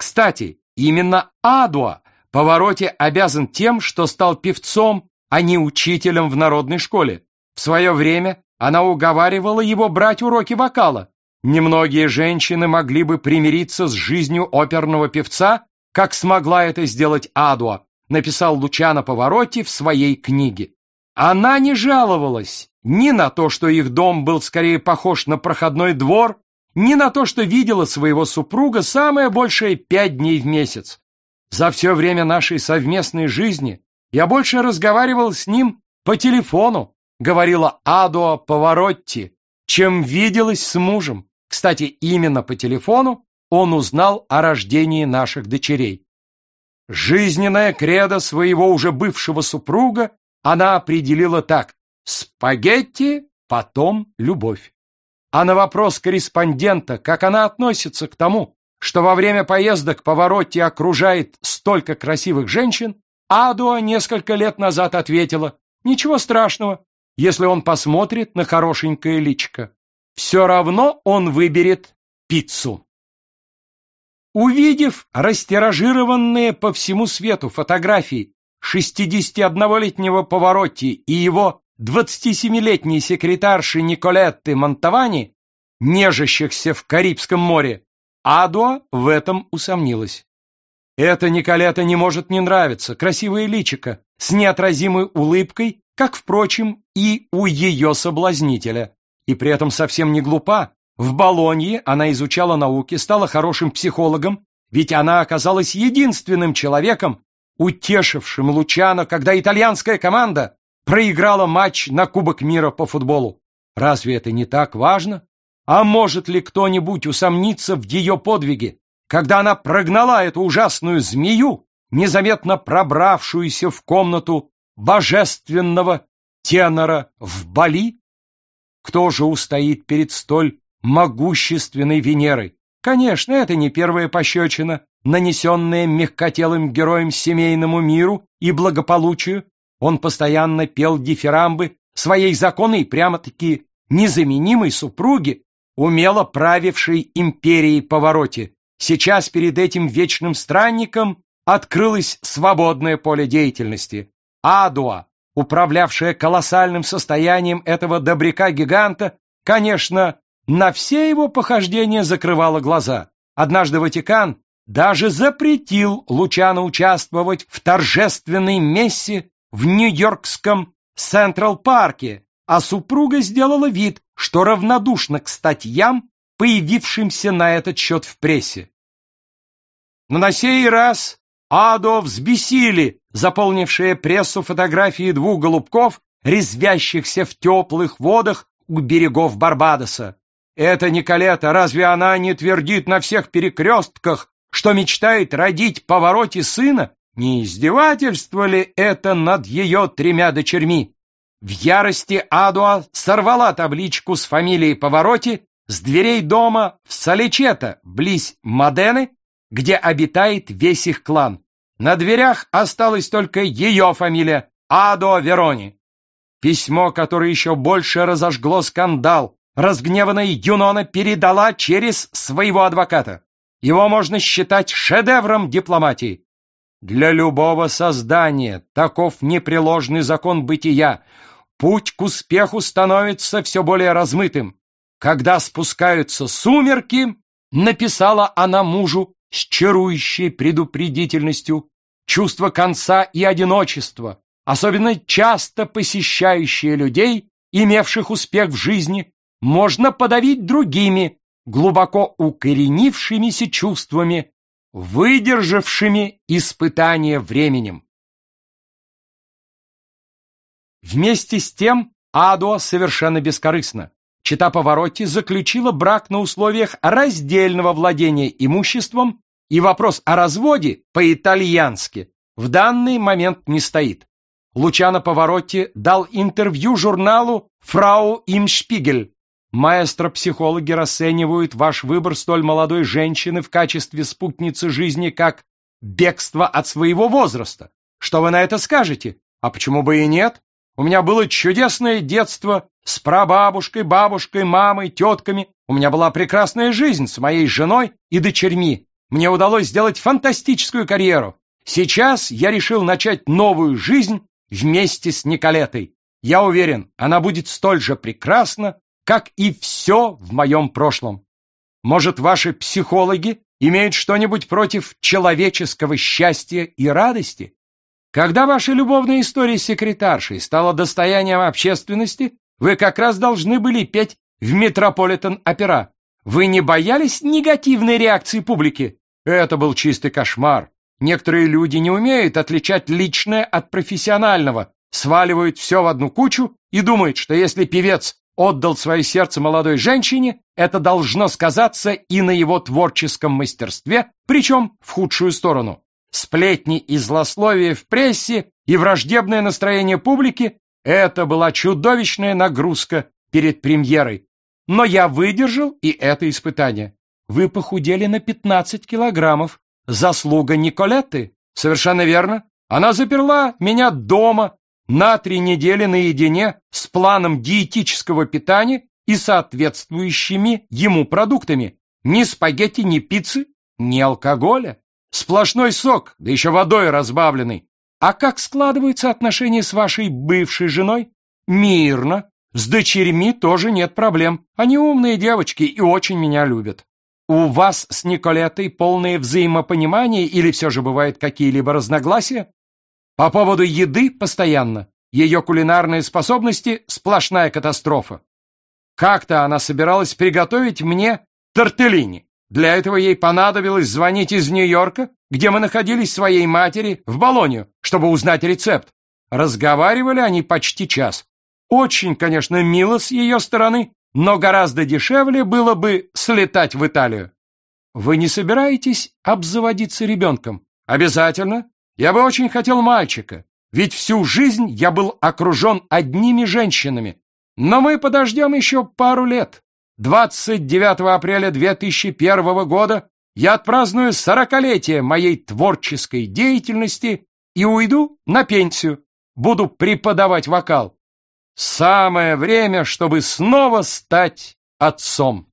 Кстати, именно Адуа Повороте обязан тем, что стал певцом, а не учителем в народной школе. В свое время она уговаривала его брать уроки вокала. Немногие женщины могли бы примириться с жизнью оперного певца, как смогла это сделать Адуа, написал Лучано Повороти в своей книге. Она не жаловалась ни на то, что их дом был скорее похож на проходной двор, ни на то, что видела своего супруга самое большее пять дней в месяц. За все время нашей совместной жизни я больше разговаривал с ним по телефону, говорила Адуа Поворотти, чем виделась с мужем. Кстати, именно по телефону он узнал о рождении наших дочерей. Жизненное кредо своего уже бывшего супруга она определила так «спагетти, потом любовь». А на вопрос корреспондента, как она относится к тому, что во время поездок Поворотти окружает столько красивых женщин, Адуа несколько лет назад ответила «Ничего страшного, если он посмотрит на хорошенькое личико. Все равно он выберет пиццу». Увидев растиражированные по всему свету фотографии 61-летнего Поворотти и его 27-летней секретарши Николетты Монтавани, нежащихся в Карибском море, Адуа в этом усомнилась. Это Николета не может не нравиться, красивое личико, с неотразимой улыбкой, как, впрочем, и у ее соблазнителя. И при этом совсем не глупа. В Болонье она изучала науки, стала хорошим психологом, ведь она оказалась единственным человеком, утешившим Лучано, когда итальянская команда проиграла матч на Кубок мира по футболу. Разве это не так важно? А может ли кто-нибудь усомниться в ее подвиге, когда она прогнала эту ужасную змею, незаметно пробравшуюся в комнату божественного тенора в Бали? Кто же устоит перед столь могущественной Венерой? Конечно, это не первая пощечина, нанесенная мягкотелым героем семейному миру и благополучию. Он постоянно пел дифирамбы своей законной прямо-таки незаменимой супруге, умело правившей империей повороте. Сейчас перед этим вечным странником открылось свободное поле деятельности. Адуа, управлявшая колоссальным состоянием этого добряка-гиганта, конечно, на все его похождения закрывала глаза. Однажды Ватикан даже запретил Лучано участвовать в торжественной мессе в Нью-Йоркском Централ-парке, а супруга сделала вид, что равнодушна к статьям, появившимся на этот счет в прессе. Но на сей раз Адо взбесили заполнившие прессу фотографии двух голубков, резвящихся в теплых водах у берегов Барбадоса. Это Николета, разве она не твердит на всех перекрестках, что мечтает родить повороте сына? Не издевательство ли это над ее тремя дочерьми? В ярости Адуа сорвала табличку с фамилией Повороти с дверей дома в Саличета, близ Модены, где обитает весь их клан. На дверях осталась только ее фамилия Адо Верони. Письмо, которое еще больше разожгло скандал, разгневанная Юнона передала через своего адвоката. Его можно считать шедевром дипломатии. Для любого создания таков непреложный закон бытия — путь к успеху становится все более размытым. Когда спускаются сумерки, написала она мужу с чарующей предупредительностью, чувство конца и одиночества, особенно часто посещающие людей, имевших успех в жизни, можно подавить другими, глубоко укоренившимися чувствами, выдержавшими испытание временем. Вместе с тем Адо совершенно бескорыстно. Чита Поворотти заключила брак на условиях раздельного владения имуществом, и вопрос о разводе по-итальянски в данный момент не стоит. Лучано Поворотти дал интервью журналу «Фрау Имшпигель». Маэстро-психологи расценивают ваш выбор столь молодой женщины в качестве спутницы жизни как бегство от своего возраста. Что вы на это скажете? А почему бы и нет? У меня было чудесное детство с прабабушкой, бабушкой, мамой, тетками. У меня была прекрасная жизнь с моей женой и дочерьми. мне удалось сделать фантастическую карьеру. Сейчас я решил начать новую жизнь вместе с Николетой. Я уверен, она будет столь же прекрасна, как и все в моем прошлом. Может, ваши психологи имеют что-нибудь против человеческого счастья и радости? Когда ваша любовная история с секретаршей стала достоянием общественности, вы как раз должны были петь в Метрополитен-опера. Вы не боялись негативной реакции публики? Это был чистый кошмар. Некоторые люди не умеют отличать личное от профессионального, сваливают все в одну кучу и думают, что если певец отдал свое сердце молодой женщине, это должно сказаться и на его творческом мастерстве, причем в худшую сторону. Сплетни и злословие в прессе и враждебное настроение публики – это была чудовищная нагрузка перед премьерой. Но я выдержал и это испытание. Вы похудели на 15 килограммов. Заслуга Николетты. Совершенно верно. Она заперла меня дома на три недели наедине с планом диетического питания и соответствующими ему продуктами. Ни спагетти, ни пиццы, ни алкоголя. Сплошной сок, да еще водой разбавленный. А как складываются отношения с вашей бывшей женой? Мирно. С дочерьми тоже нет проблем. Они умные девочки и очень меня любят. У вас с Николетой полное взаимопонимание или все же бывают какие-либо разногласия? По поводу еды постоянно. Ее кулинарные способности – сплошная катастрофа. Как-то она собиралась приготовить мне тортеллини. Для этого ей понадобилось звонить из Нью-Йорка, где мы находились своей матери, в Болонью, чтобы узнать рецепт. Разговаривали они почти час. Очень, конечно, мило с ее стороны, но гораздо дешевле было бы слетать в Италию. Вы не собираетесь обзаводиться ребенком? Обязательно. Я бы очень хотел мальчика, ведь всю жизнь я был окружен одними женщинами. Но мы подождем еще пару лет. 29 апреля 2001 года я отпраздную сорокалетие моей творческой деятельности и уйду на пенсию. Буду преподавать вокал. Самое время, чтобы снова стать отцом.